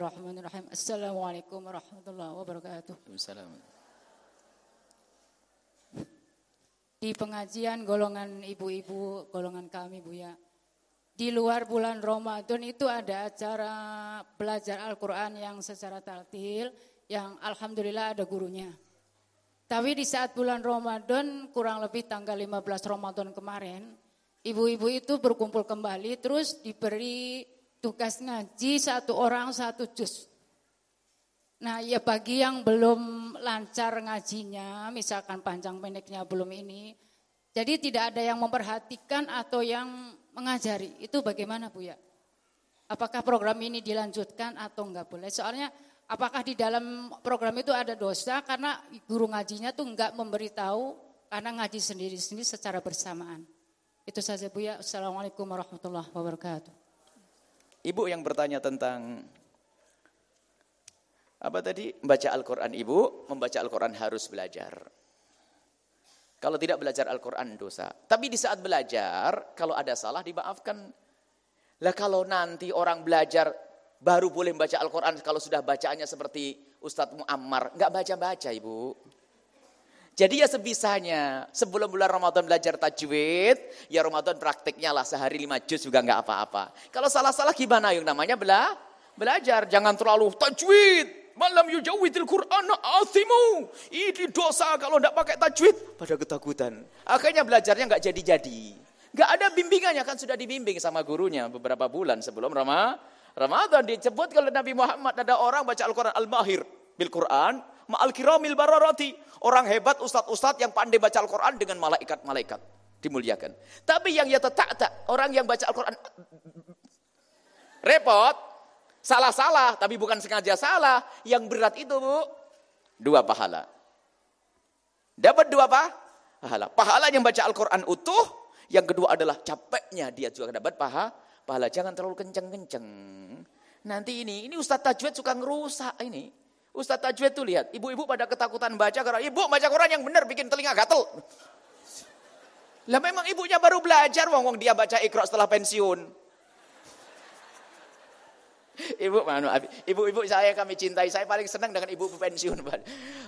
Assalamualaikum warahmatullahi wabarakatuh. Waalaikumsalam. Di pengajian golongan ibu-ibu, golongan kami Bu ya. Di luar bulan Ramadan itu ada acara belajar Al-Quran yang secara taltil, yang Alhamdulillah ada gurunya. Tapi di saat bulan Ramadan, kurang lebih tanggal 15 Ramadan kemarin, ibu-ibu itu berkumpul kembali, terus diberi tugas ngaji satu orang satu juz. Nah ya bagi yang belum lancar ngajinya, misalkan panjang pendeknya belum ini, jadi tidak ada yang memperhatikan atau yang mengajari. Itu bagaimana Bu ya? Apakah program ini dilanjutkan atau enggak boleh? Soalnya apakah di dalam program itu ada dosa karena guru ngajinya tuh enggak memberitahu karena ngaji sendiri-sendiri secara bersamaan. Itu saja Bu ya. Assalamualaikum warahmatullahi wabarakatuh. Ibu yang bertanya tentang apa tadi? Membaca Al-Quran ibu, membaca Al-Quran harus belajar. Kalau tidak belajar Al-Quran dosa. Tapi di saat belajar, kalau ada salah dimaafkan. Lah kalau nanti orang belajar baru boleh membaca Al-Quran kalau sudah bacaannya seperti Ustadz Muammar. Enggak baca-baca ibu. Jadi ya sebisanya sebelum bulan Ramadan belajar tajwid, ya Ramadan praktiknya lah sehari lima juz juga enggak apa-apa. Kalau salah-salah gimana yang namanya bela belajar, jangan terlalu tajwid. Malam yujawidil Quran asimu. Ini dosa kalau tidak pakai tajwid. Pada ketakutan. Akhirnya belajarnya nggak jadi-jadi. Nggak ada bimbingannya kan sudah dibimbing sama gurunya beberapa bulan sebelum Ramadan. Ramadan disebut kalau Nabi Muhammad ada orang baca Al-Quran Al-Mahir bil Quran ma'al kiramil bararati. Orang hebat ustad-ustad yang pandai baca Al-Quran dengan malaikat-malaikat dimuliakan. Tapi yang ya tak orang yang baca Al-Quran repot, Salah-salah, tapi bukan sengaja salah. Yang berat itu bu, dua pahala. Dapat dua apa? Pahala. Pahala yang baca Al-Quran utuh. Yang kedua adalah capeknya dia juga dapat paha. Pahala jangan terlalu kenceng-kenceng. Nanti ini, ini Ustadz Tajwid suka ngerusak ini. Ustadz Tajwid tuh lihat, ibu-ibu pada ketakutan baca karena ibu baca Quran yang benar bikin telinga gatel. Lah memang ibunya baru belajar, wong wong dia baca ikro setelah pensiun. Ibu, ibu-ibu saya kami cintai. Saya paling senang dengan ibu pensiun.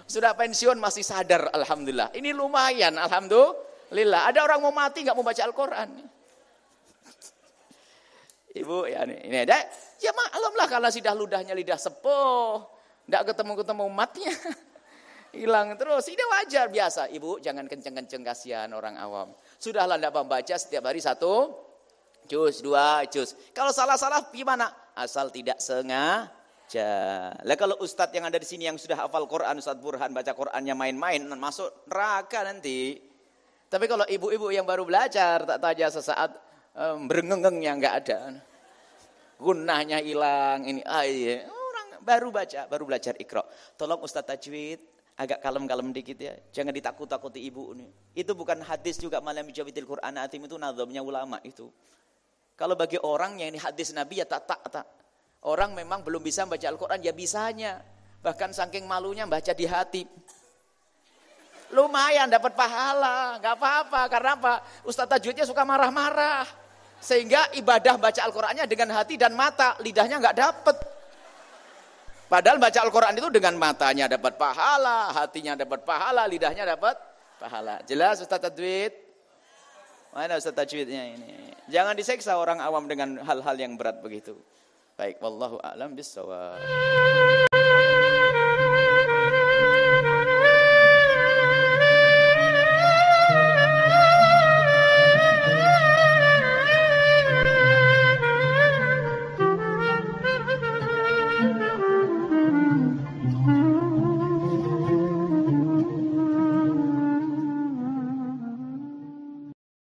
Sudah pensiun masih sadar, alhamdulillah. Ini lumayan, alhamdulillah. Ada orang mau mati nggak mau baca Al-Quran. Ibu, ya ini, ini ada. Ya maklum lah kalau sudah ludahnya lidah sepuh, nggak ketemu-ketemu matnya, hilang terus. Ini wajar biasa. Ibu jangan kenceng-kenceng kasihan orang awam. Sudahlah tidak membaca setiap hari satu jus, dua jus. Kalau salah-salah gimana? asal tidak sengaja. Lah kalau ustadz yang ada di sini yang sudah hafal Quran, Ustadz Burhan baca Qurannya main-main, masuk neraka nanti. Tapi kalau ibu-ibu yang baru belajar, tak taja sesaat um, berengengengnya nggak ada. Gunahnya hilang, ini ah iya. Baru baca, baru belajar ikro. Tolong Ustadz Tajwid, agak kalem-kalem dikit ya. Jangan ditakut-takuti ibu ini. Itu bukan hadis juga malam jawidil Quran atim itu nazamnya ulama itu. Kalau bagi orang yang ini hadis Nabi ya tak tak tak. Orang memang belum bisa baca Al-Quran ya bisanya. Bahkan saking malunya baca di hati. Lumayan dapat pahala, nggak apa-apa. Karena apa? Ustaz Tajwidnya suka marah-marah. Sehingga ibadah baca Al-Qurannya dengan hati dan mata, lidahnya nggak dapat. Padahal baca Al-Quran itu dengan matanya dapat pahala, hatinya dapat pahala, lidahnya dapat pahala. Jelas Ustaz Tajwid? Mana Ustaz Tajwidnya ini? Jangan diseksa orang awam dengan hal-hal yang berat begitu. Baik, wallahu a'lam bissawab.